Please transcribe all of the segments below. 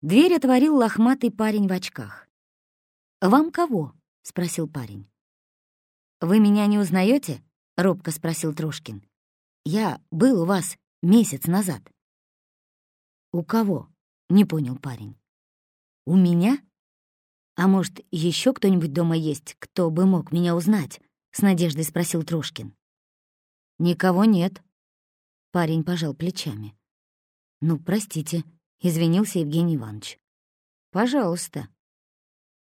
Дверь отворил лохматый парень в очках. «Вам кого?» — спросил парень. «Вы меня не узнаете? робко спросил Трошкин. «Я был у вас месяц назад». «У кого?» — не понял парень. «У меня? А может, еще кто-нибудь дома есть, кто бы мог меня узнать?» — с надеждой спросил Трошкин. «Никого нет». Парень пожал плечами. «Ну, простите», — извинился Евгений Иванович. «Пожалуйста».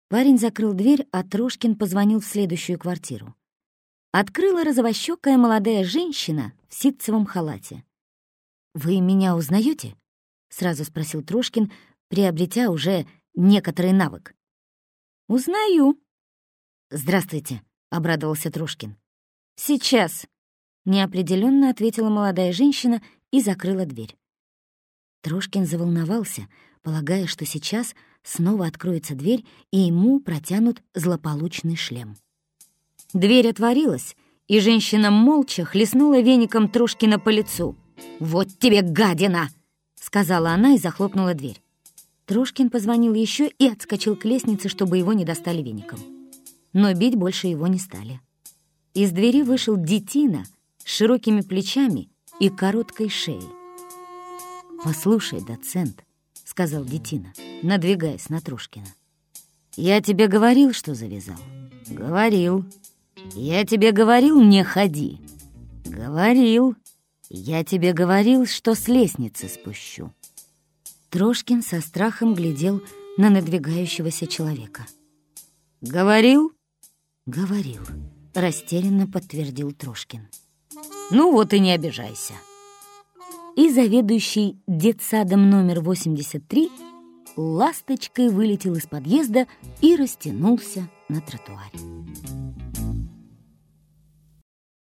Парень закрыл дверь, а Трошкин позвонил в следующую квартиру. Открыла розовощёкая молодая женщина в ситцевом халате. «Вы меня узнаете? сразу спросил Трошкин, приобретя уже некоторый навык. «Узнаю». «Здравствуйте», — обрадовался Трошкин. «Сейчас», — неопределенно ответила молодая женщина и закрыла дверь. Трошкин заволновался, полагая, что сейчас снова откроется дверь, и ему протянут злополучный шлем. Дверь отворилась, и женщина молча хлестнула веником Трошкина по лицу. «Вот тебе гадина!» — сказала она и захлопнула дверь. Трошкин позвонил еще и отскочил к лестнице, чтобы его не достали веником. Но бить больше его не стали. Из двери вышел детина с широкими плечами и короткой шеей. «Послушай, доцент», — сказал детина, надвигаясь на Трошкина. «Я тебе говорил, что завязал?» «Говорил». «Я тебе говорил, не ходи?» «Говорил». «Я тебе говорил, что с лестницы спущу». Трошкин со страхом глядел на надвигающегося человека. «Говорил?» «Говорил», — растерянно подтвердил Трошкин. «Ну вот и не обижайся». И заведующий детсадом номер 83 ласточкой вылетел из подъезда и растянулся на тротуаре.